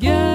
Yeah.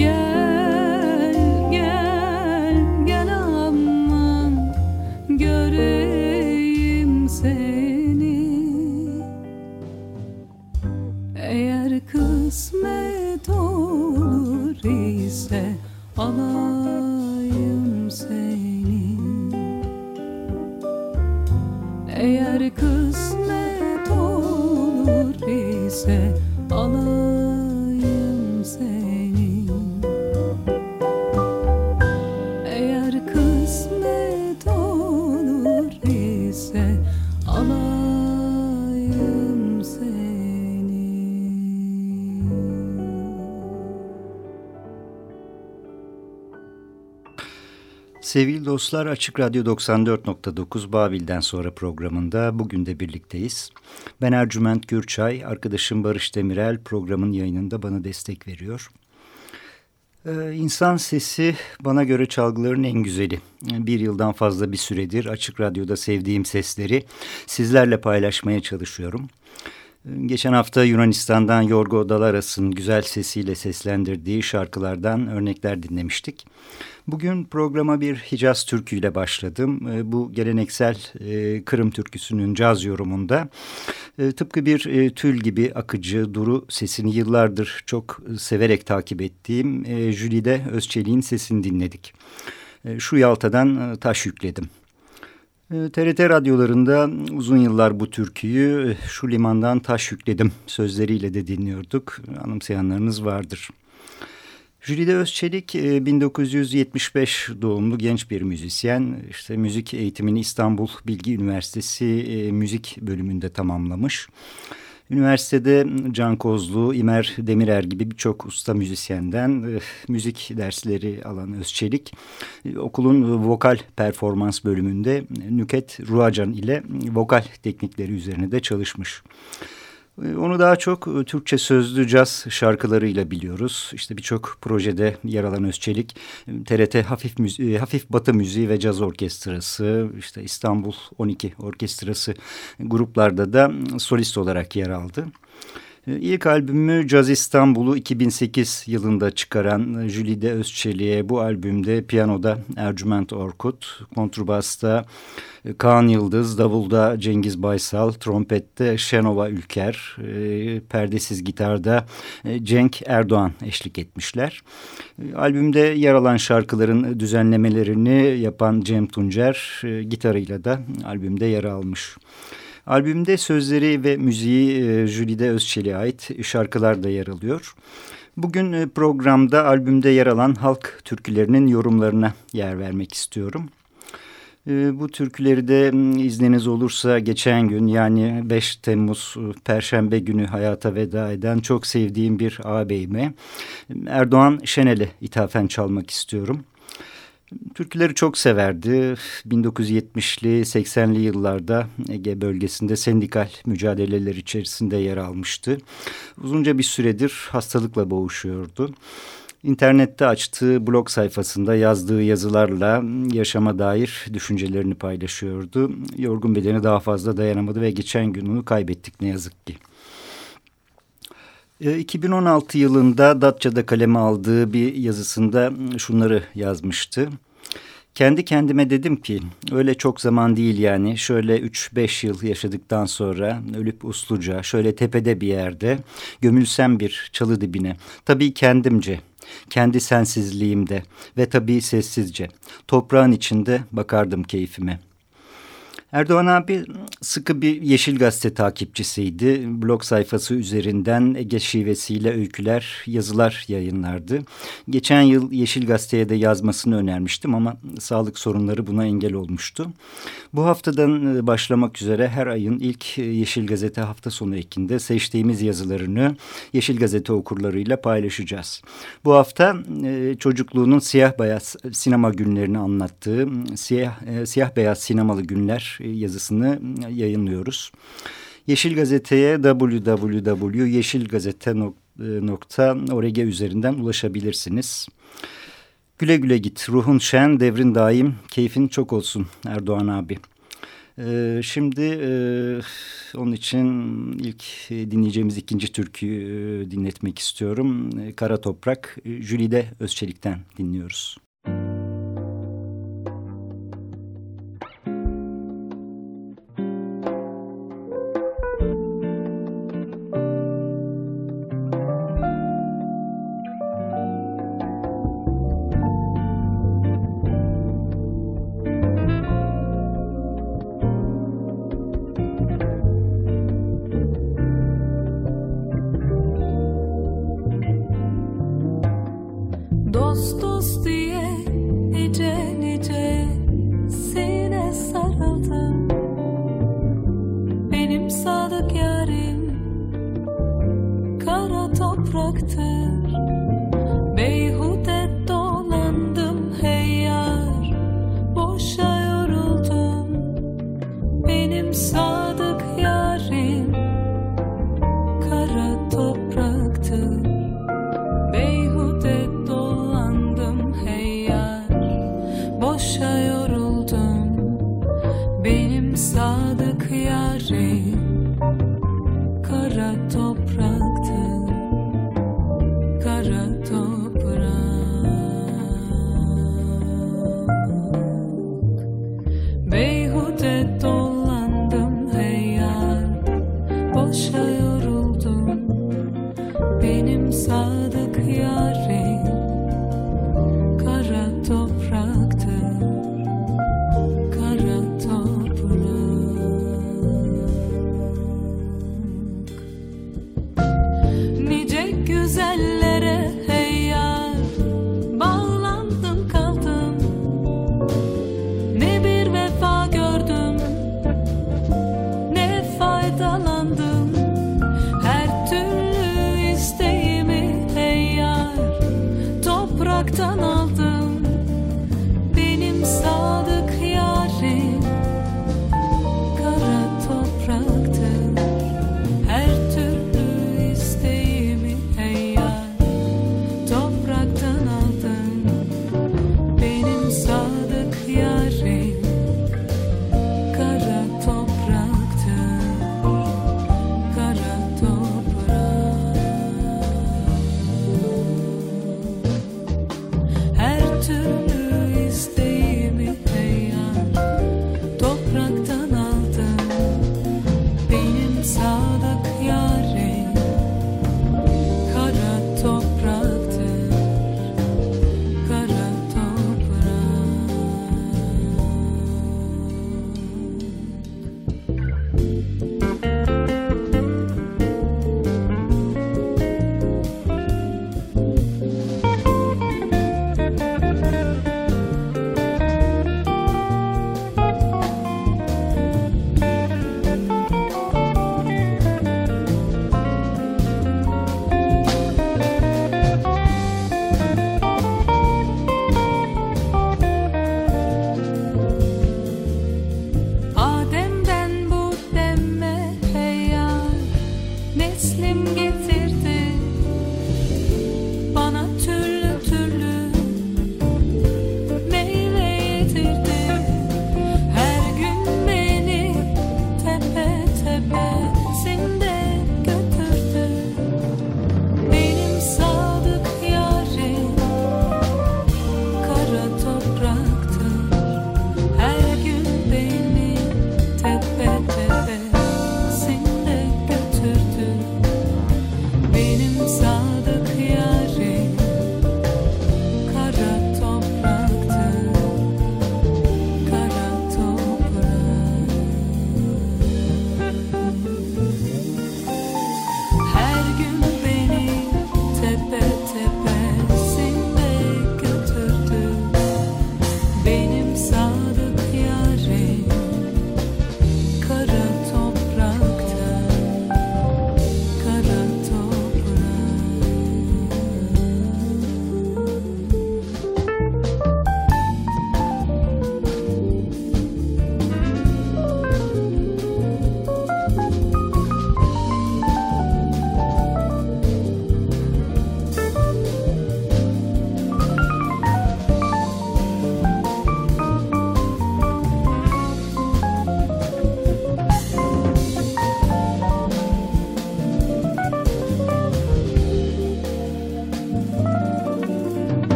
Yeah. Sevgili dostlar Açık Radyo 94.9 Babil'den sonra programında bugün de birlikteyiz. Ben Ercüment Gürçay, arkadaşım Barış Demirel programın yayınında bana destek veriyor. Ee, insan sesi bana göre çalgıların en güzeli. Bir yıldan fazla bir süredir Açık Radyo'da sevdiğim sesleri sizlerle paylaşmaya çalışıyorum. Geçen hafta Yunanistan'dan Yorgo Dalaras'ın güzel sesiyle seslendirdiği şarkılardan örnekler dinlemiştik. Bugün programa bir Hicaz türküyle başladım. E, bu geleneksel e, Kırım türküsünün caz yorumunda e, tıpkı bir tül gibi akıcı, duru sesini yıllardır çok severek takip ettiğim Jülide Özçelik'in sesini dinledik. Şu Yalta'dan taş yükledim. TRT radyolarında uzun yıllar bu türküyü şu limandan taş yükledim sözleriyle de dinliyorduk. Anımsayanlarınız vardır. Jülide Özçelik 1975 e, doğumlu genç bir müzisyen. İşte müzik eğitimini İstanbul Bilgi Üniversitesi e, müzik bölümünde tamamlamış. Üniversitede Can Kozlu, İmer Demirer gibi birçok usta müzisyenden e, müzik dersleri alan Özçelik, okulun vokal performans bölümünde Nüket Ruacan ile vokal teknikleri üzerine de çalışmış. Ee, onu daha çok e, Türkçe sözlü caz şarkılarıyla biliyoruz. İşte birçok projede yer alan Özçelik, TRT Hafif, Müzi e, Hafif Batı Müziği ve Caz Orkestrası, işte İstanbul 12 Orkestrası gruplarda da solist olarak yer aldı. Ee, ilk albümü Caz İstanbul'u 2008 yılında çıkaran Jülide Özçelik'e bu albümde piyanoda Ercüment Orkut, kontrbasta e, Kaan Yıldız, davulda Cengiz Baysal, trompette Şenova Ülker, e, perdesiz gitarda e, Cenk Erdoğan eşlik etmişler. Albümde yer alan şarkıların düzenlemelerini yapan Cem Tuncer gitarıyla da albümde yer almış. Albümde sözleri ve müziği e, Jülide Özçelik'e ait şarkılar da yer alıyor. Bugün e, programda albümde yer alan halk türkülerinin yorumlarına yer vermek istiyorum. E, bu türküleri de izniniz olursa geçen gün yani 5 Temmuz Perşembe günü hayata veda eden çok sevdiğim bir ağabeyime Erdoğan Şenel'e ithafen çalmak istiyorum. Türküleri çok severdi. 1970'li 80'li yıllarda Ege bölgesinde sendikal mücadeleler içerisinde yer almıştı. Uzunca bir süredir hastalıkla boğuşuyordu. İnternette açtığı blog sayfasında yazdığı yazılarla yaşama dair düşüncelerini paylaşıyordu. Yorgun bedeni daha fazla dayanamadı ve geçen gün onu kaybettik ne yazık ki. 2016 e, yılında Datça'da kaleme aldığı bir yazısında şunları yazmıştı. Kendi kendime dedim ki öyle çok zaman değil yani şöyle 3-5 yıl yaşadıktan sonra ölüp usluca şöyle tepede bir yerde gömülsem bir çalı dibine. Tabii kendimce kendi sensizliğimde ve tabii sessizce toprağın içinde bakardım keyfime.'' Erdoğan abi sıkı bir Yeşil Gazete takipçisiydi. Blog sayfası üzerinden Ege şivesiyle öyküler, yazılar yayınlardı. Geçen yıl Yeşil Gazete'ye de yazmasını önermiştim ama sağlık sorunları buna engel olmuştu. Bu haftadan e, başlamak üzere her ayın ilk e, Yeşil Gazete hafta sonu ekinde seçtiğimiz yazılarını Yeşil Gazete okurlarıyla paylaşacağız. Bu hafta e, çocukluğunun siyah beyaz sinema günlerini anlattığı siyah, siyah beyaz sinemalı günler yazısını yayınlıyoruz. Yeşil Gazete'ye www.yeşilgazete.org üzerinden ulaşabilirsiniz. Güle güle git, ruhun şen, devrin daim, keyfin çok olsun Erdoğan abi. Ee, şimdi e, onun için ilk dinleyeceğimiz ikinci türküyü e, dinletmek istiyorum. Kara Toprak, Jülide Özçelik'ten dinliyoruz.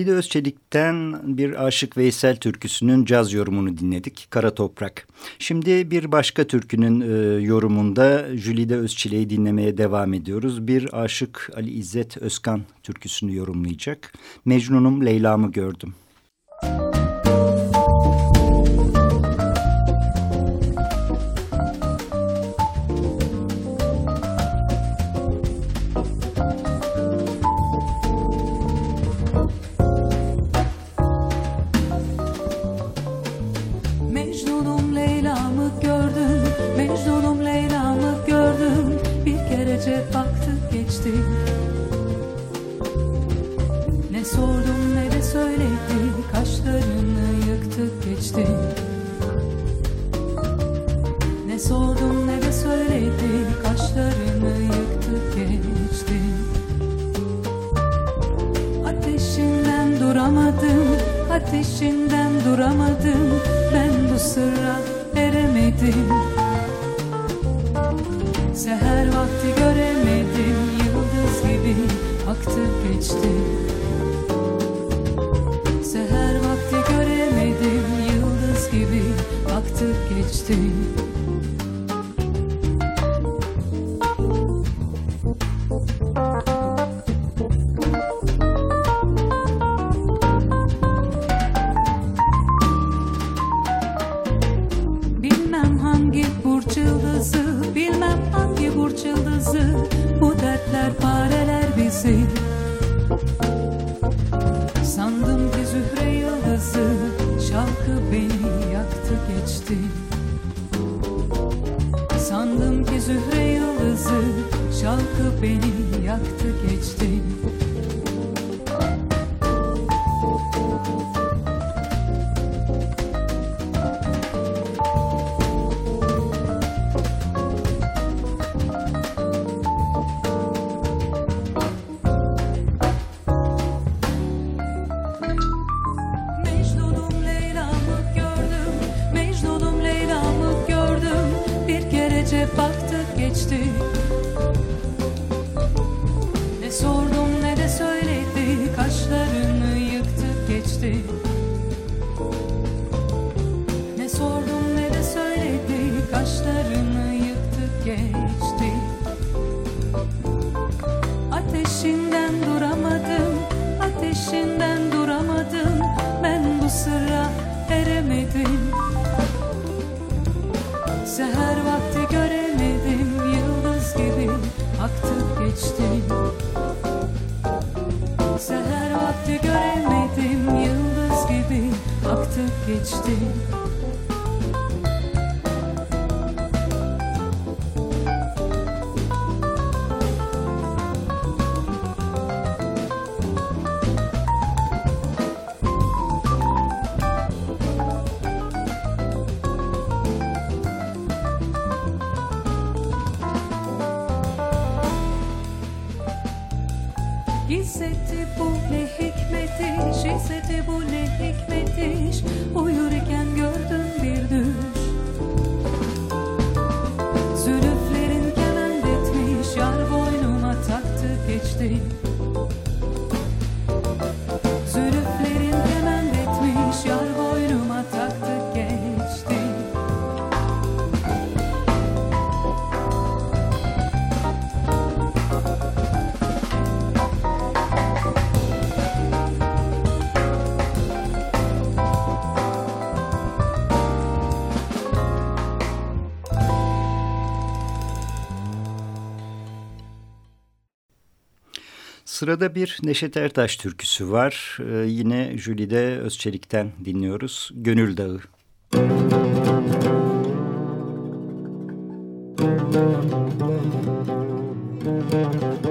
Jülide Özçelik'ten bir Aşık Veysel türküsünün caz yorumunu dinledik. Kara Toprak. Şimdi bir başka türkünün e, yorumunda Jülide Özçelik'i dinlemeye devam ediyoruz. Bir Aşık Ali İzzet Özkan türküsünü yorumlayacak. Mecnun'um Leyla'mı gördüm. Ateşinden duramadım. Ben bu sırra eremedim. Seher vakti göremedim. Yıldız gibi aktı geçti. Seher vakti göremedim. Yıldız gibi aktı geçti geçti Sırada bir Neşet Ertaş türküsü var. Ee, yine Jülide Özçelik'ten dinliyoruz. Gönül Dağı. Müzik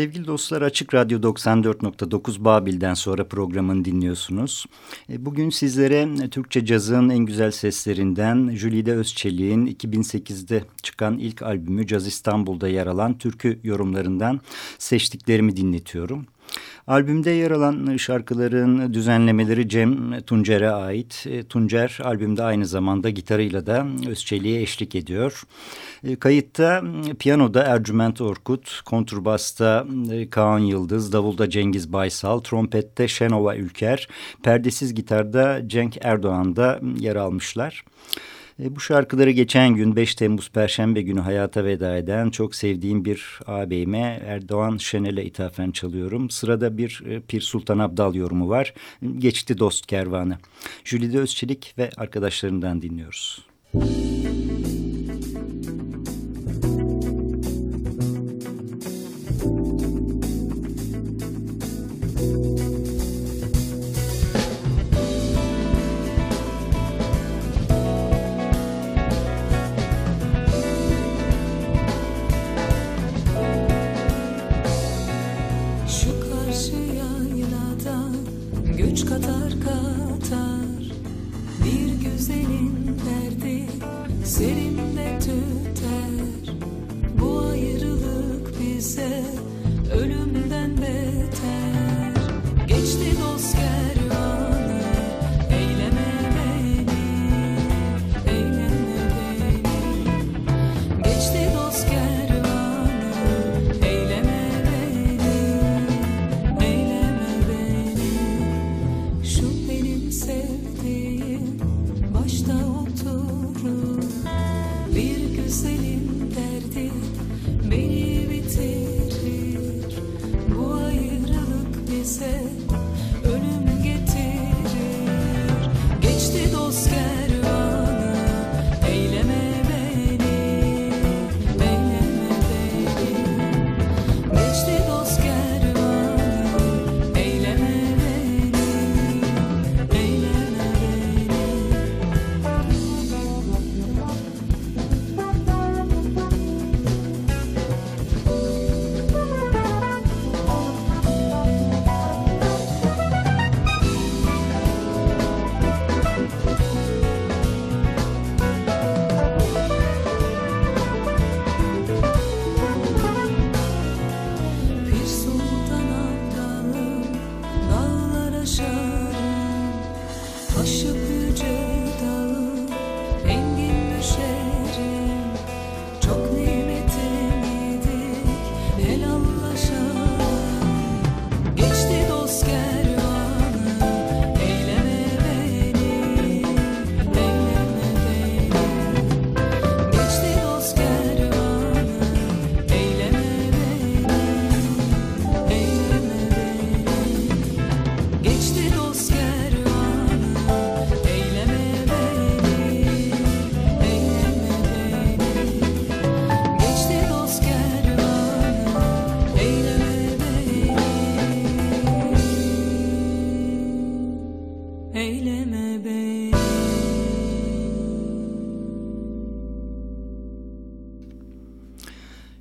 Sevgili dostlar Açık Radyo 94.9 Babil'den sonra programını dinliyorsunuz. E, bugün sizlere Türkçe cazın en güzel seslerinden Jülide Özçelik'in 2008'de çıkan ilk albümü Caz İstanbul'da yer alan türkü yorumlarından seçtiklerimi dinletiyorum. Albümde yer alan şarkıların düzenlemeleri Cem Tuncer'e ait. E, Tuncer albümde aynı zamanda gitarıyla da Özçelik'e eşlik ediyor. E, kayıtta piyanoda Ercüment Orkut, konturbasta e, Kaan Yıldız, davulda Cengiz Baysal, trompette Şenova Ülker, perdesiz gitarda Cenk Erdoğan da yer almışlar. E, bu şarkıları geçen gün 5 Temmuz Perşembe günü hayata veda eden çok sevdiğim bir ağabeyime Erdoğan Şenel'e ithafen çalıyorum. Sırada bir e, Pir Sultan Abdal yorumu var. Geçti Dost Kervanı. Jülide Özçelik ve arkadaşlarından dinliyoruz. Müzik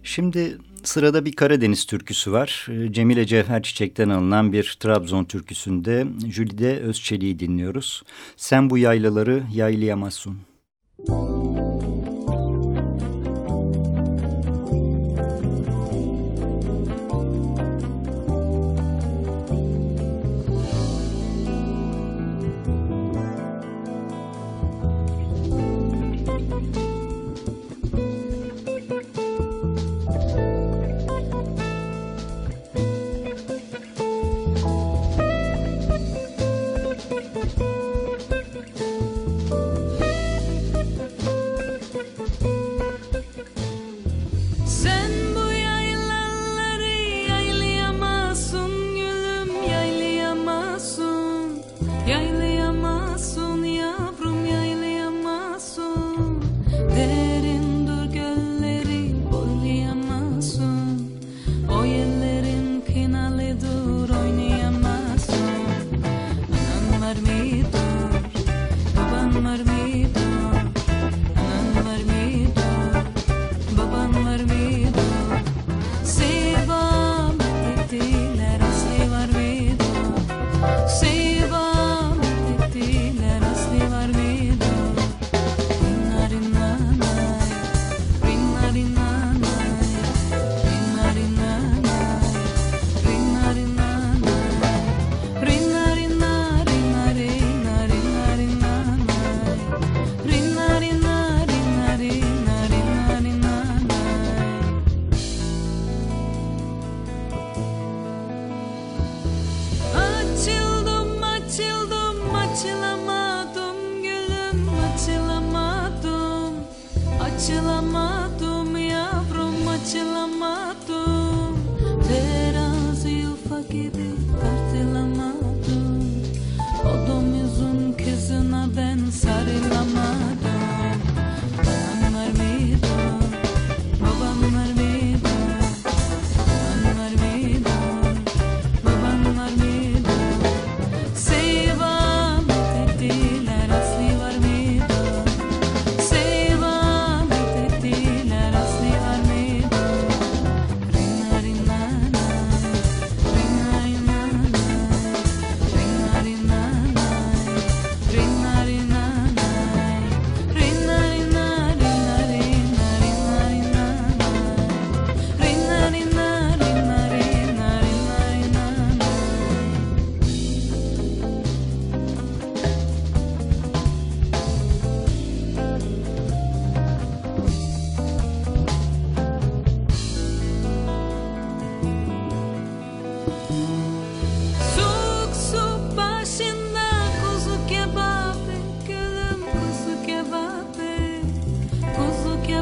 Şimdi sırada bir Karadeniz türküsü var. Ee, Cemile Cevher Çiçek'ten alınan bir Trabzon türküsünde Jülide Özçelik'i dinliyoruz. Sen bu yaylaları yaylayamazsın. Müzik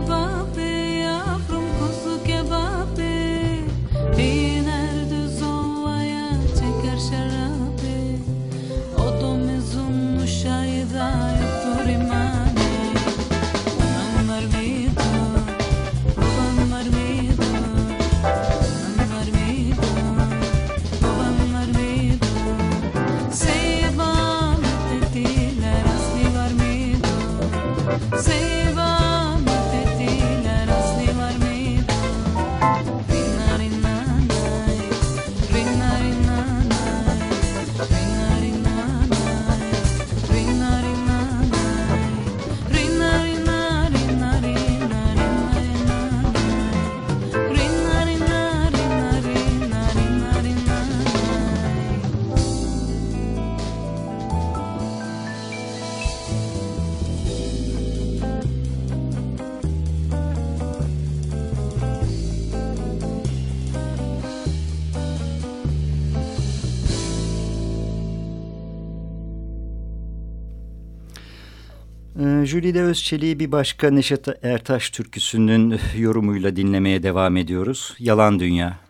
Baba Jülide Özçelik'i bir başka Neşet Ertaş türküsünün yorumuyla dinlemeye devam ediyoruz. Yalan Dünya.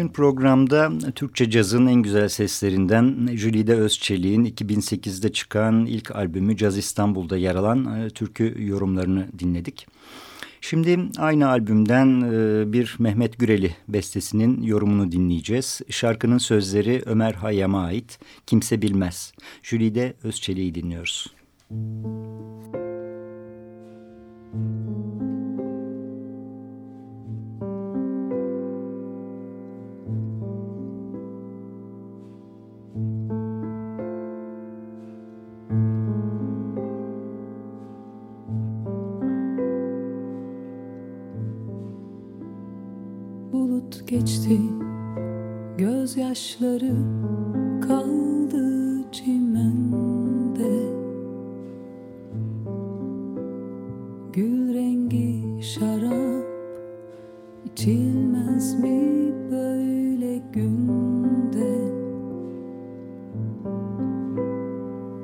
Bugün programda Türkçe cazın en güzel seslerinden Jülide Özçelik'in 2008'de çıkan ilk albümü Caz İstanbul'da yer alan e, türkü yorumlarını dinledik. Şimdi aynı albümden e, bir Mehmet Güreli bestesinin yorumunu dinleyeceğiz. Şarkının sözleri Ömer Hayyam'a ait Kimse Bilmez. Jülide Özçelik'i dinliyoruz. Müzik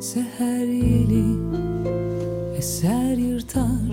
Seher yeli eser yırtar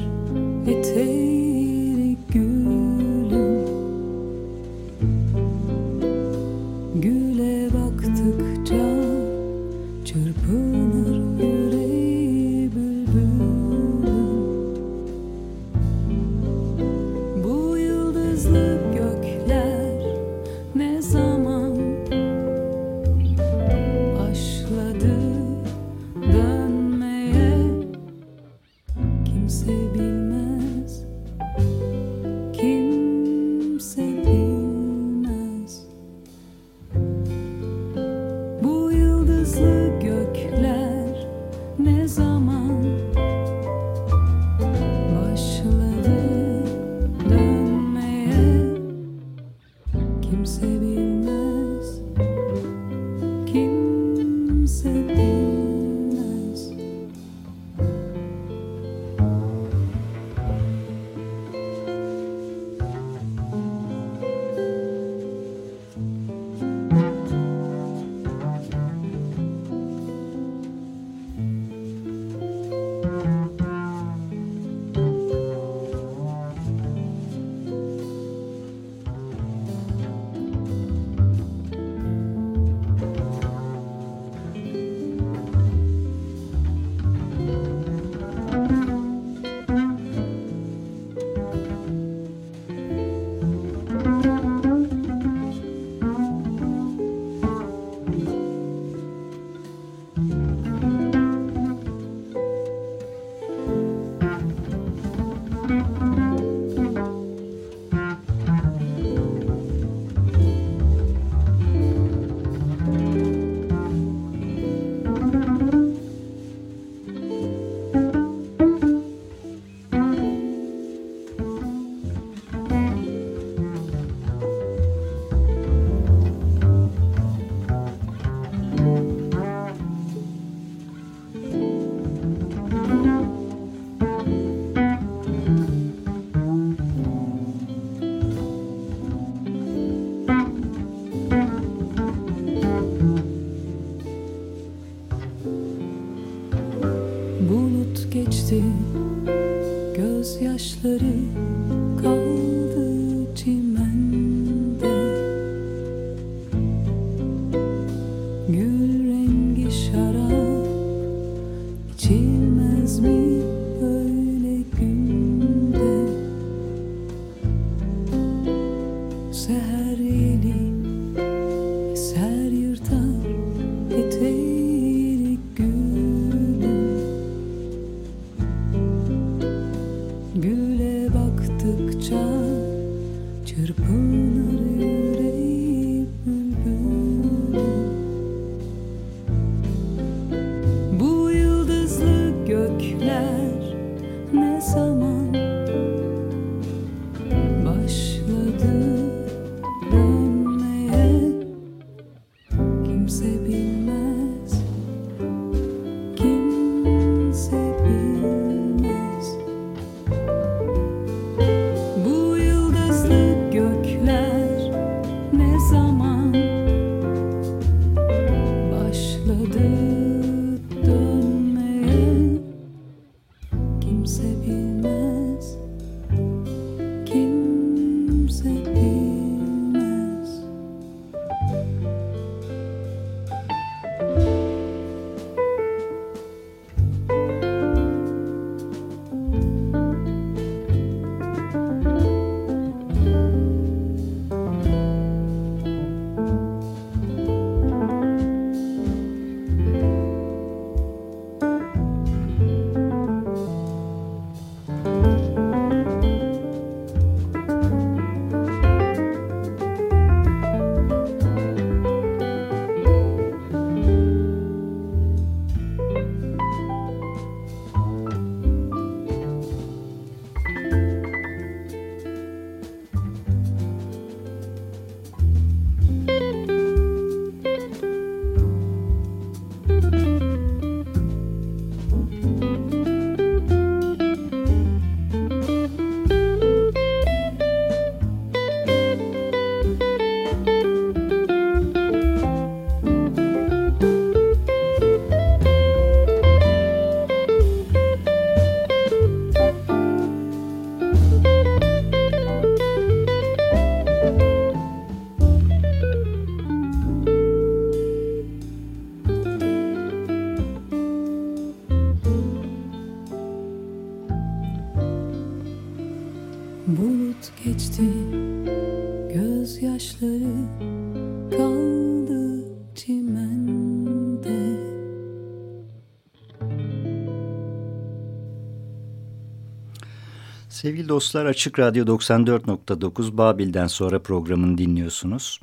Sevgili dostlar Açık Radyo 94.9 Babil'den sonra programını dinliyorsunuz.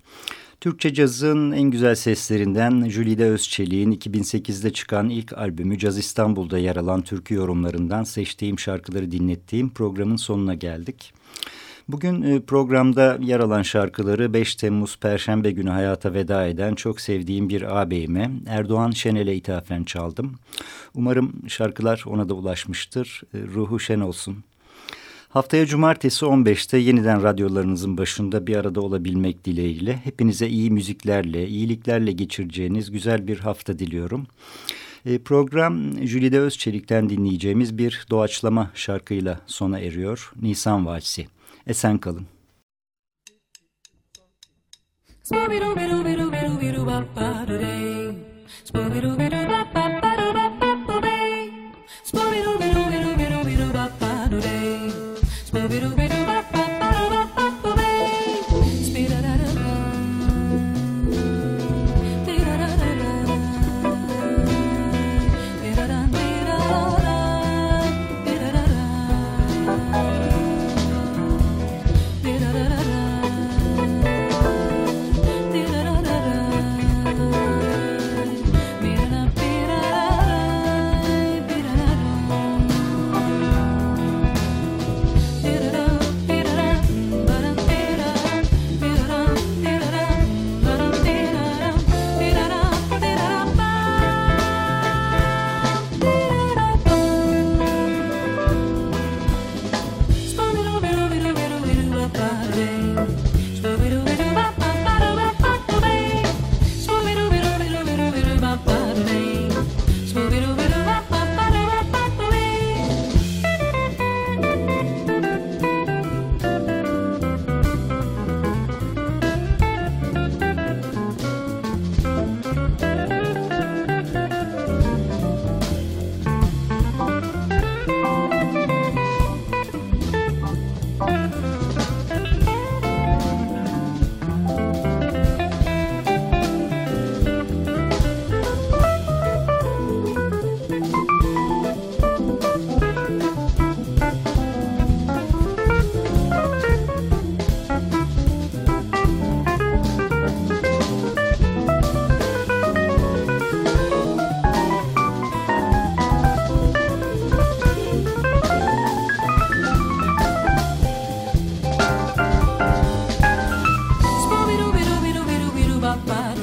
Türkçe cazın en güzel seslerinden Jülide Özçelik'in 2008'de çıkan ilk albümü Caz İstanbul'da yer alan türkü yorumlarından seçtiğim şarkıları dinlettiğim programın sonuna geldik. Bugün e, programda yer alan şarkıları 5 Temmuz Perşembe günü hayata veda eden çok sevdiğim bir ağabeyime Erdoğan Şenel'e ithafen çaldım. Umarım şarkılar ona da ulaşmıştır. E, ruhu şen olsun. Haftaya cumartesi 15'te yeniden radyolarınızın başında bir arada olabilmek dileğiyle hepinize iyi müziklerle, iyiliklerle geçireceğiniz güzel bir hafta diliyorum. E, program Jülide Özçelik'ten dinleyeceğimiz bir doğaçlama şarkıyla sona eriyor. Nisan Valsi. Esen kalın.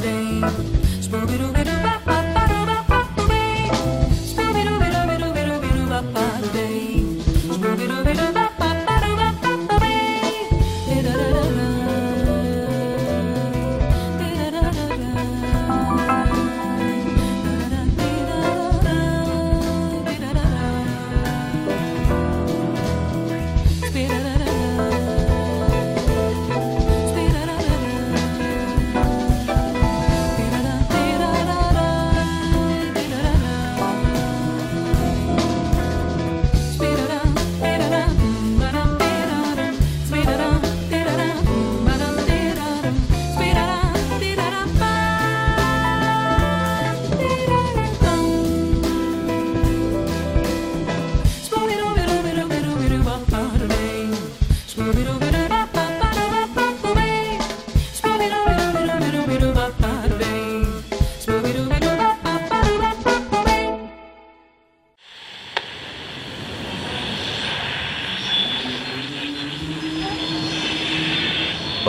stain.